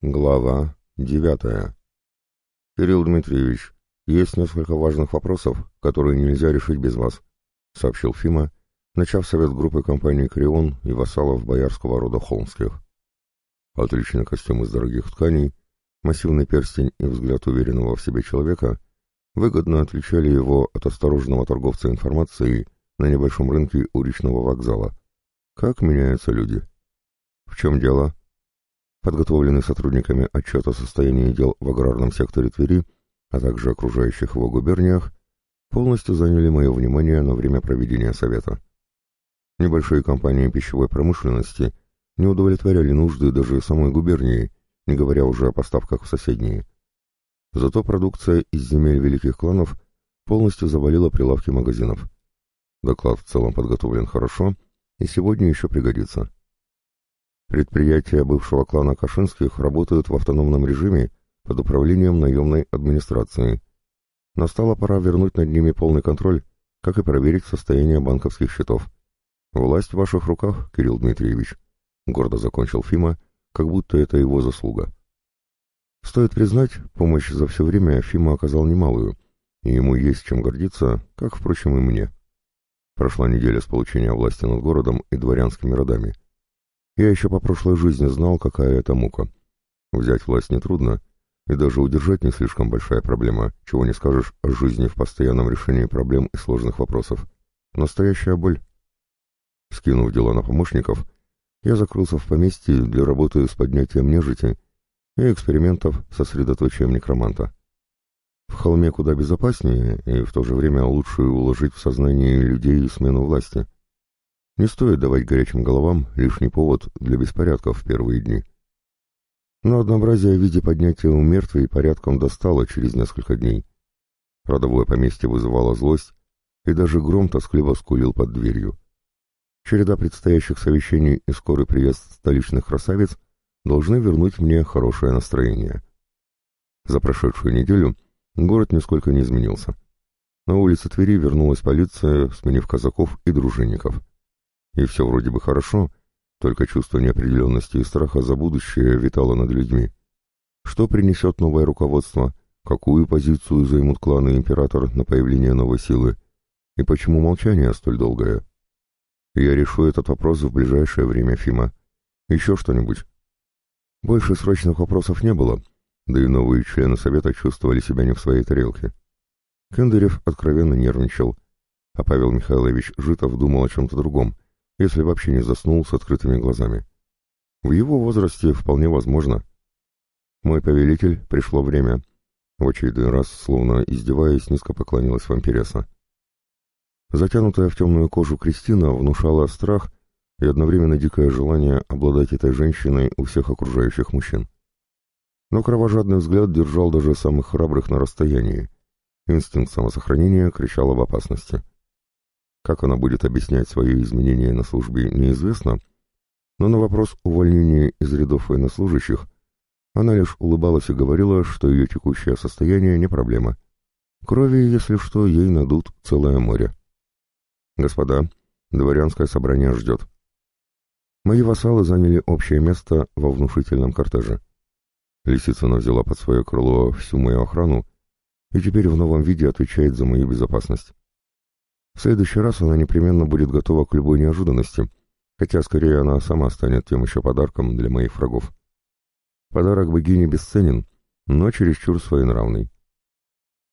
Глава девятая. «Кирилл Дмитриевич, есть несколько важных вопросов, которые нельзя решить без вас», — сообщил Фима, начав совет группы компании «Крион» и вассалов боярского рода Холмских. Отличный костюм из дорогих тканей, массивный перстень и взгляд уверенного в себе человека выгодно отличали его от осторожного торговца информацией на небольшом рынке уличного вокзала. Как меняются люди? В чем дело? Подготовленный сотрудниками отчет о состоянии дел в аграрном секторе Твери, а также окружающих его губерниях, полностью заняли мое внимание на время проведения совета. Небольшие компании пищевой промышленности не удовлетворяли нужды даже самой губернии, не говоря уже о поставках в соседние. Зато продукция из земель великих кланов полностью завалила прилавки магазинов. Доклад в целом подготовлен хорошо и сегодня еще пригодится. Предприятия бывшего клана Кашинских работают в автономном режиме под управлением наемной администрации. Настала пора вернуть над ними полный контроль, как и проверить состояние банковских счетов. «Власть в ваших руках, Кирилл Дмитриевич», — гордо закончил Фима, как будто это его заслуга. Стоит признать, помощь за все время Фима оказал немалую, и ему есть чем гордиться, как, впрочем, и мне. Прошла неделя с получения власти над городом и дворянскими родами. Я еще по прошлой жизни знал, какая это мука. Взять власть нетрудно, и даже удержать не слишком большая проблема, чего не скажешь о жизни в постоянном решении проблем и сложных вопросов. Настоящая боль. Скинув дела на помощников, я закрылся в поместье для работы с поднятием нежити и экспериментов со средоточием некроманта. В холме куда безопаснее и в то же время лучше уложить в сознание людей смену власти — не стоит давать горячим головам лишний повод для беспорядков в первые дни. Но однообразие в виде поднятия у мертвей порядком достало через несколько дней. Родовое поместье вызывало злость, и даже гром тоскливо скулил под дверью. Череда предстоящих совещаний и скорый приезд столичных красавиц должны вернуть мне хорошее настроение. За прошедшую неделю город нисколько не изменился. На улице Твери вернулась полиция, сменив казаков и дружинников. И все вроде бы хорошо, только чувство неопределенности и страха за будущее витало над людьми. Что принесет новое руководство, какую позицию займут кланы император на появление новой силы, и почему молчание столь долгое? Я решу этот вопрос в ближайшее время, Фима. Еще что-нибудь? Больше срочных вопросов не было, да и новые члены совета чувствовали себя не в своей тарелке. Кендерев откровенно нервничал, а Павел Михайлович Житов думал о чем-то другом — если вообще не заснул с открытыми глазами. В его возрасте вполне возможно. Мой повелитель, пришло время. В очередной раз, словно издеваясь, низко поклонилась вампиреса. Затянутая в темную кожу Кристина внушала страх и одновременно дикое желание обладать этой женщиной у всех окружающих мужчин. Но кровожадный взгляд держал даже самых храбрых на расстоянии. Инстинкт самосохранения кричал об опасности. Как она будет объяснять свои изменения на службе, неизвестно, но на вопрос увольнения из рядов военнослужащих она лишь улыбалась и говорила, что ее текущее состояние не проблема. Крови, если что, ей надут целое море. Господа, дворянское собрание ждет. Мои вассалы заняли общее место во внушительном кортеже. Лисицына взяла под свое крыло всю мою охрану и теперь в новом виде отвечает за мою безопасность. В следующий раз она непременно будет готова к любой неожиданности, хотя скорее она сама станет тем еще подарком для моих врагов. Подарок богине бесценен, но чересчур своенравный.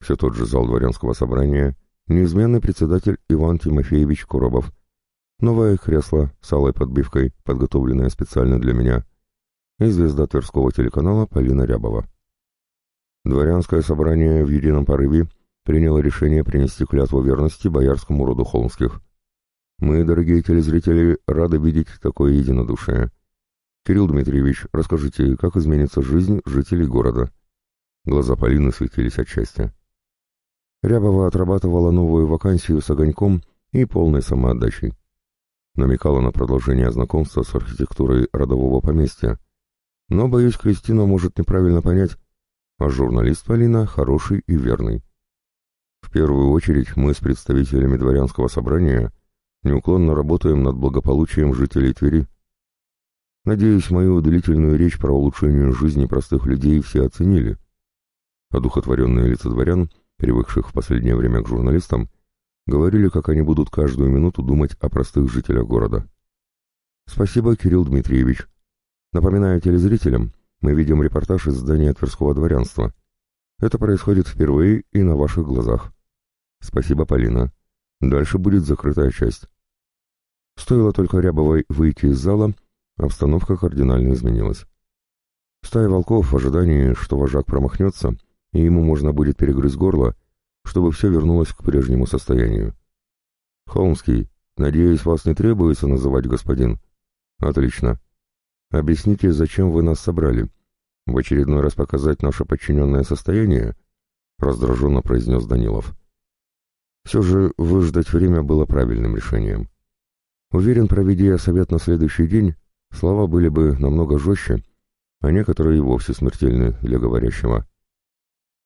Все тот же зал дворянского собрания, неизменный председатель Иван Тимофеевич Коробов, новое кресло с алой подбивкой, подготовленное специально для меня, и звезда Тверского телеканала Полина Рябова. Дворянское собрание в едином порыве — приняло решение принести клятву верности боярскому роду Холмских. Мы, дорогие телезрители, рады видеть такое единодушие. Кирилл Дмитриевич, расскажите, как изменится жизнь жителей города? Глаза Полины светились от счастья. Рябова отрабатывала новую вакансию с огоньком и полной самоотдачей. Намекала на продолжение знакомства с архитектурой родового поместья. Но, боюсь, Кристина может неправильно понять, а журналист Полина хороший и верный. В первую очередь мы с представителями дворянского собрания неуклонно работаем над благополучием жителей Твери. Надеюсь, мою длительную речь про улучшение жизни простых людей все оценили. Одухотворенные лица дворян, привыкших в последнее время к журналистам, говорили, как они будут каждую минуту думать о простых жителях города. Спасибо, Кирилл Дмитриевич. Напоминаю телезрителям, мы видим репортаж из здания Тверского дворянства. Это происходит впервые и на ваших глазах. Спасибо, Полина. Дальше будет закрытая часть. Стоило только Рябовой выйти из зала, обстановка кардинально изменилась. Стая волков в ожидании, что вожак промахнется, и ему можно будет перегрызть горло, чтобы все вернулось к прежнему состоянию. «Холмский, надеюсь, вас не требуется называть господин?» «Отлично. Объясните, зачем вы нас собрали? В очередной раз показать наше подчиненное состояние?» Раздраженно произнес Данилов. Все же выждать время было правильным решением. Уверен, проведя совет на следующий день, слова были бы намного жестче, а некоторые и вовсе смертельны для говорящего.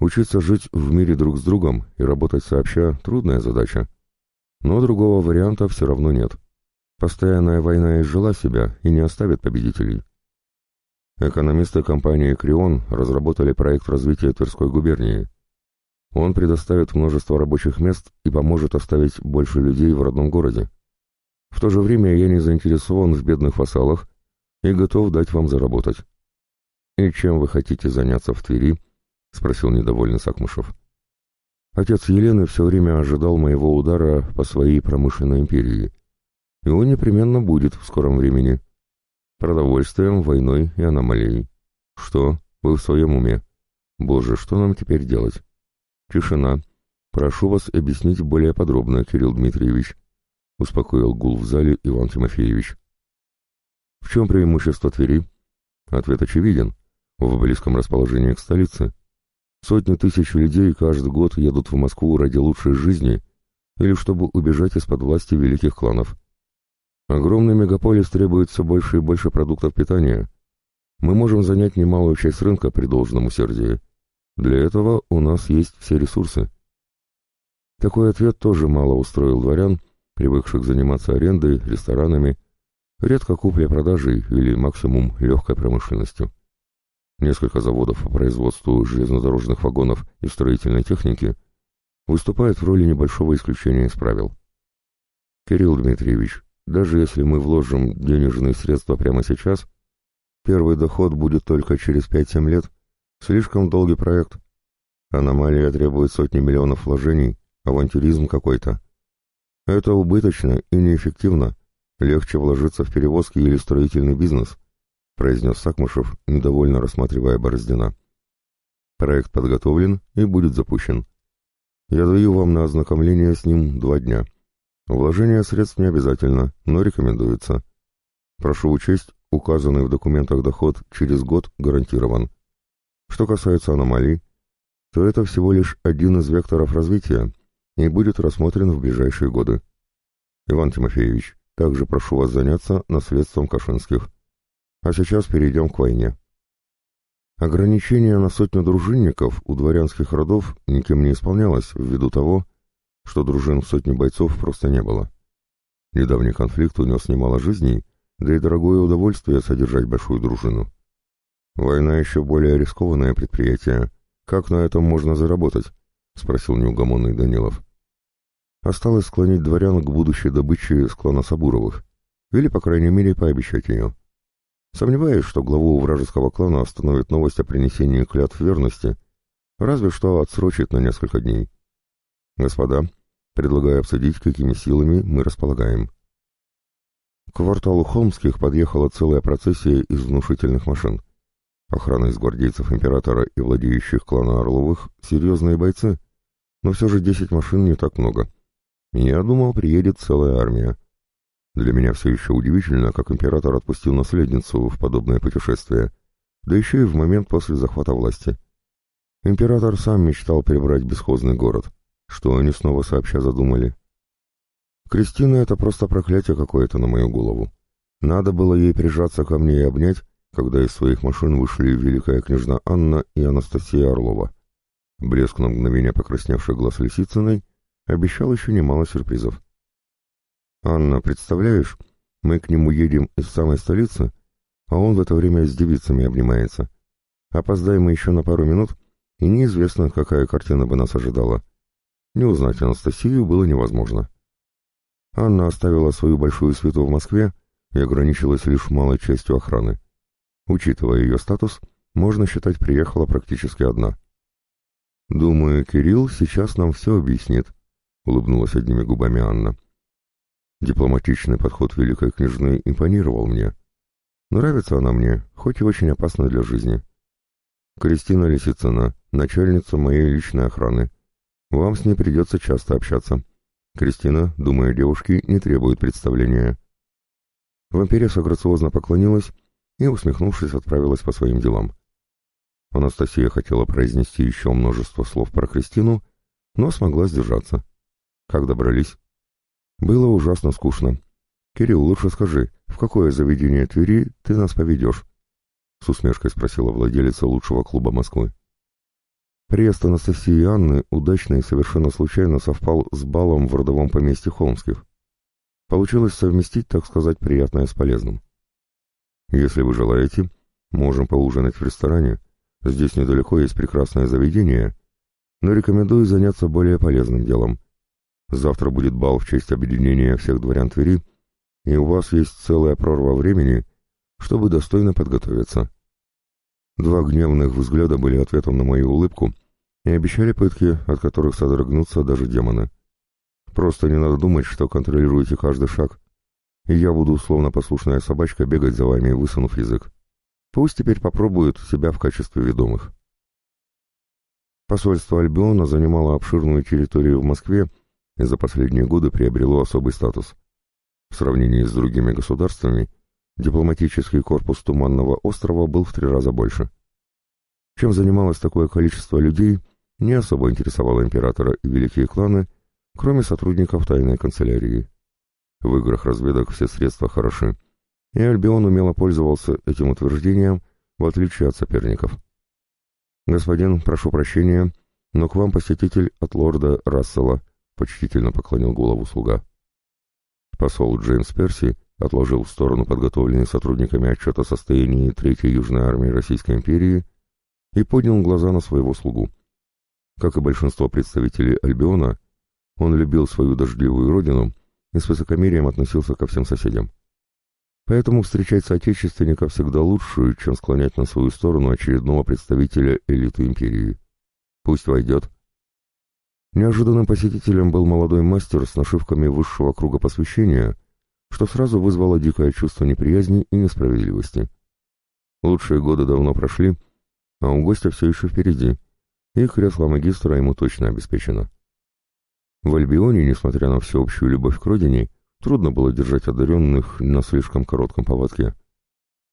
Учиться жить в мире друг с другом и работать сообща — трудная задача. Но другого варианта все равно нет. Постоянная война изжила себя и не оставит победителей. Экономисты компании «Крион» разработали проект развития Тверской губернии. Он предоставит множество рабочих мест и поможет оставить больше людей в родном городе. В то же время я не заинтересован в бедных вассалах и готов дать вам заработать. «И чем вы хотите заняться в Твери?» — спросил недовольный Сакмышев. Отец Елены все время ожидал моего удара по своей промышленной империи. И он непременно будет в скором времени. Продовольствием, войной и аномалией. Что? Вы в своем уме? Боже, что нам теперь делать? Тишина. Прошу вас объяснить более подробно, Кирилл Дмитриевич успокоил гул в зале Иван Тимофеевич. В чем преимущество Твери? Ответ очевиден. В близком расположении к столице. Сотни тысяч людей каждый год едут в Москву ради лучшей жизни или чтобы убежать из-под власти великих кланов. Огромный мегаполис требует все больше и больше продуктов питания. Мы можем занять немалую часть рынка при должном усердии. Для этого у нас есть все ресурсы. Такой ответ тоже мало устроил дворян, привыкших заниматься арендой, ресторанами, редко куплей-продажей или максимум легкой промышленностью. Несколько заводов по производству железнодорожных вагонов и строительной техники выступают в роли небольшого исключения из правил. Кирилл Дмитриевич, даже если мы вложим денежные средства прямо сейчас, первый доход будет только через 5-7 лет. Слишком долгий проект. Аномалия требует сотни миллионов вложений, авантюризм какой-то. Это убыточно и неэффективно. Легче вложиться в перевозки или строительный бизнес, произнес Сакмышев, недовольно рассматривая Бороздина. Проект подготовлен и будет запущен. Я даю вам на ознакомление с ним два дня. Вложение средств не обязательно, но рекомендуется. Прошу учесть, указанный в документах доход через год гарантирован. Что касается аномалий, то это всего лишь один из векторов развития, и будет рассмотрен в ближайшие годы. Иван Тимофеевич, также прошу вас заняться наследством Кашинских. А сейчас перейдем к войне. Ограничение на сотню дружинников у дворянских родов никем не исполнялось ввиду того, что дружин в сотне бойцов просто не было. Недавний конфликт унес немало жизней, да и дорогое удовольствие содержать большую дружину. Война еще более рискованное предприятие. Как на этом можно заработать? — спросил неугомонный Данилов. Осталось склонить дворян к будущей добыче с клана Сабуровых, или, по крайней мере, пообещать ее. Сомневаюсь, что главу вражеского клана остановит новость о принесении клятв верности, разве что отсрочит на несколько дней. Господа, предлагаю обсудить, какими силами мы располагаем. К кварталу Холмских подъехала целая процессия из внушительных машин. Охрана из гвардейцев императора и владеющих клана Орловых — серьезные бойцы, но все же десять машин не так много. Я думал, приедет целая армия. Для меня все еще удивительно, как император отпустил наследницу в подобное путешествие, да еще и в момент после захвата власти. Император сам мечтал прибрать бесхозный город. Что они снова сообща задумали? Кристина — это просто проклятие какое-то на мою голову. Надо было ей прижаться ко мне и обнять, когда из своих машин вышли великая княжна Анна и Анастасия Орлова. Блеск на мгновение покрасневший глаз Лисицыной обещал еще немало сюрпризов. «Анна, представляешь, мы к нему едем из самой столицы, а он в это время с девицами обнимается. Опоздаем мы еще на пару минут, и неизвестно, какая картина бы нас ожидала. Не узнать Анастасию было невозможно. Анна оставила свою большую свиту в Москве и ограничилась лишь малой частью охраны. Учитывая ее статус, можно считать, приехала практически одна. «Думаю, Кирилл сейчас нам все объяснит», — улыбнулась одними губами Анна. Дипломатичный подход великой княжны импонировал мне. Нравится она мне, хоть и очень опасна для жизни. Кристина Лисицына, начальница моей личной охраны. Вам с ней придется часто общаться. Кристина, думаю, девушки не требует представления. Вампиресса грациозно поклонилась и, усмехнувшись, отправилась по своим делам. Анастасия хотела произнести еще множество слов про Кристину, но смогла сдержаться. Как добрались? Было ужасно скучно. «Кирилл, лучше скажи, в какое заведение Твери ты нас поведешь?» С усмешкой спросила владелица лучшего клуба Москвы. Приезд Анастасии и Анны удачно и совершенно случайно совпал с балом в родовом поместье Холмских. Получилось совместить, так сказать, приятное с полезным. Если вы желаете, можем поужинать в ресторане. Здесь недалеко есть прекрасное заведение, но рекомендую заняться более полезным делом. Завтра будет бал в честь объединения всех дворян Твери, и у вас есть целая прорва времени, чтобы достойно подготовиться. Два гневных взгляда были ответом на мою улыбку и обещали пытки, от которых содрогнутся даже демоны. Просто не надо думать, что контролируете каждый шаг, и я буду, словно послушная собачка, бегать за вами, высунув язык. Пусть теперь попробуют себя в качестве ведомых. Посольство Альбиона занимало обширную территорию в Москве и за последние годы приобрело особый статус. В сравнении с другими государствами, дипломатический корпус Туманного острова был в три раза больше. Чем занималось такое количество людей, не особо интересовало императора и великие кланы, кроме сотрудников тайной канцелярии. В играх разведок все средства хороши, и Альбион умело пользовался этим утверждением, в отличие от соперников. «Господин, прошу прощения, но к вам посетитель от лорда Рассела», — почтительно поклонил голову слуга. Посол Джеймс Перси отложил в сторону подготовленный сотрудниками отчет о состоянии Третьей Южной армии Российской империи и поднял глаза на своего слугу. Как и большинство представителей Альбиона, он любил свою дождливую родину и с высокомерием относился ко всем соседям. Поэтому встречать соотечественников всегда лучше, чем склонять на свою сторону очередного представителя элиты империи. Пусть войдет. Неожиданным посетителем был молодой мастер с нашивками высшего круга посвящения, что сразу вызвало дикое чувство неприязни и несправедливости. Лучшие годы давно прошли, а у гостя все еще впереди, и кресло магистра ему точно обеспечено. В Альбионе, несмотря на всеобщую любовь к родине, трудно было держать одаренных на слишком коротком поводке.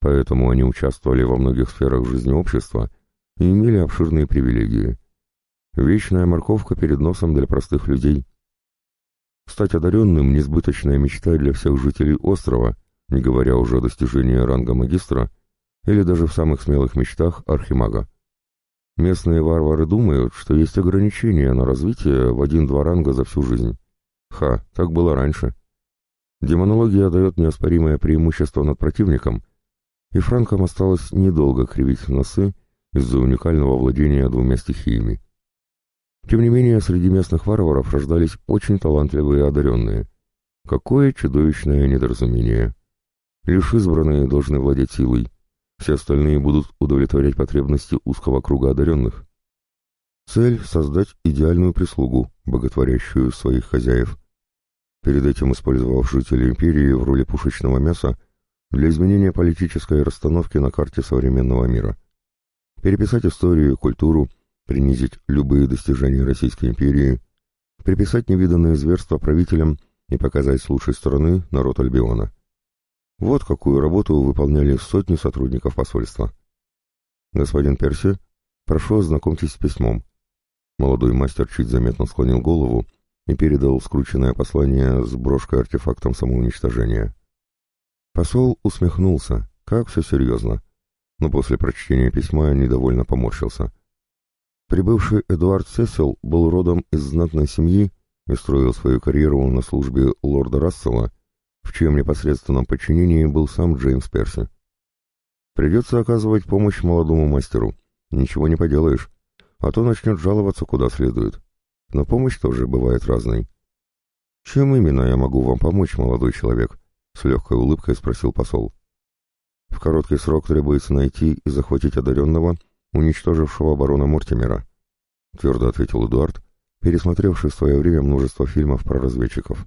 Поэтому они участвовали во многих сферах жизни общества и имели обширные привилегии. Вечная морковка перед носом для простых людей. Стать одаренным – несбыточная мечта для всех жителей острова, не говоря уже о достижении ранга магистра или даже в самых смелых мечтах архимага. Местные варвары думают, что есть ограничения на развитие в один-два ранга за всю жизнь. Ха, так было раньше. Демонология дает неоспоримое преимущество над противником, и франкам осталось недолго кривить носы из-за уникального владения двумя стихиями. Тем не менее, среди местных варваров рождались очень талантливые одаренные. Какое чудовищное недоразумение. Лишь избранные должны владеть силой, все остальные будут удовлетворять потребности узкого круга одаренных. Цель — создать идеальную прислугу, боготворящую своих хозяев. Перед этим использовав жителей империи в роли пушечного мяса для изменения политической расстановки на карте современного мира. Переписать историю и культуру, принизить любые достижения Российской империи, приписать невиданные зверства правителям и показать с лучшей стороны народ Альбиона. Вот какую работу выполняли сотни сотрудников посольства. «Господин Перси, прошу ознакомьтесь с письмом». Молодой мастер чуть заметно склонил голову и передал скрученное послание с брошкой-артефактом самоуничтожения. Посол усмехнулся, как все серьезно, но после прочтения письма недовольно поморщился. Прибывший Эдуард Сесил был родом из знатной семьи и строил свою карьеру на службе лорда Рассела в чьем непосредственном подчинении был сам Джеймс Перси. Придется оказывать помощь молодому мастеру. Ничего не поделаешь, а то начнет жаловаться куда следует. Но помощь тоже бывает разной. «Чем именно я могу вам помочь, молодой человек?» — с легкой улыбкой спросил посол. «В короткий срок требуется найти и захватить одаренного, уничтожившего барона Мортимера», — твердо ответил Эдуард, пересмотревший в свое время множество фильмов про разведчиков.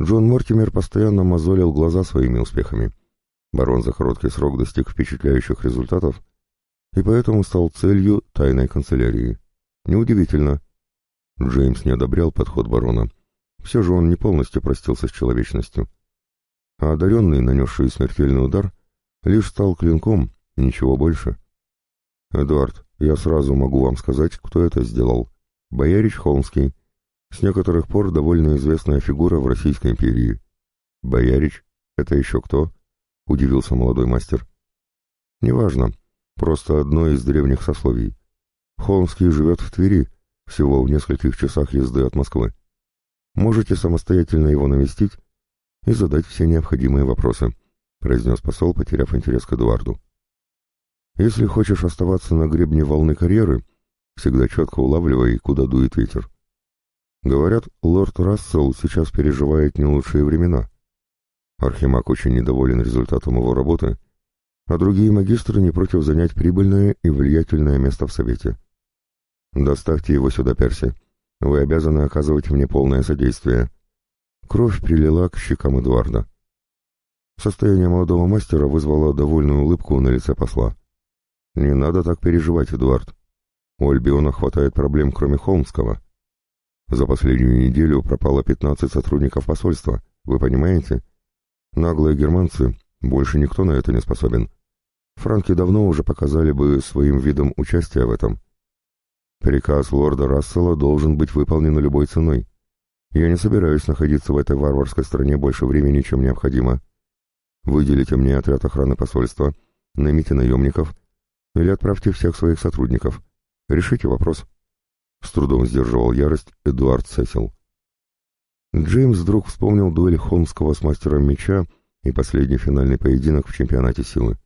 Джон Мортимер постоянно мозолил глаза своими успехами. Барон за короткий срок достиг впечатляющих результатов и поэтому стал целью тайной канцелярии. Неудивительно. Джеймс не одобрял подход барона — все же он не полностью простился с человечностью. А одаренный, нанесший смертельный удар, лишь стал клинком, ничего больше. «Эдуард, я сразу могу вам сказать, кто это сделал. Боярич Холмский. С некоторых пор довольно известная фигура в Российской империи. Боярич? Это еще кто?» — удивился молодой мастер. «Неважно. Просто одно из древних сословий. Холмский живет в Твери, всего в нескольких часах езды от Москвы. Можете самостоятельно его навестить и задать все необходимые вопросы», — произнес посол, потеряв интерес к Эдуарду. «Если хочешь оставаться на гребне волны карьеры, всегда четко улавливай, куда дует ветер. Говорят, лорд Рассел сейчас переживает не лучшие времена. Архимаг очень недоволен результатом его работы, а другие магистры не против занять прибыльное и влиятельное место в Совете. Доставьте его сюда, Перси. Вы обязаны оказывать мне полное содействие. Кровь прилила к щекам Эдуарда. Состояние молодого мастера вызвало довольную улыбку на лице посла. «Не надо так переживать, Эдуард. У Альбиона хватает проблем, кроме Холмского. За последнюю неделю пропало 15 сотрудников посольства, вы понимаете? Наглые германцы, больше никто на это не способен. Франки давно уже показали бы своим видом участие в этом. Приказ лорда Рассела должен быть выполнен любой ценой. Я не собираюсь находиться в этой варварской стране больше времени, чем необходимо. Выделите мне отряд охраны посольства, наймите наемников или отправьте всех своих сотрудников. Решите вопрос. С трудом сдерживал ярость Эдуард Сесил. Джеймс вдруг вспомнил дуэль Холмского с мастером меча и последний финальный поединок в чемпионате силы.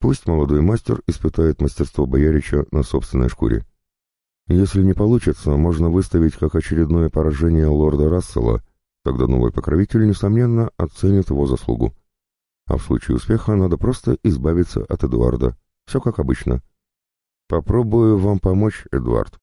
Пусть молодой мастер испытает мастерство Боярича на собственной шкуре. Если не получится, можно выставить как очередное поражение лорда Рассела, тогда новый покровитель, несомненно, оценит его заслугу. А в случае успеха надо просто избавиться от Эдуарда. Все как обычно. Попробую вам помочь, Эдуард.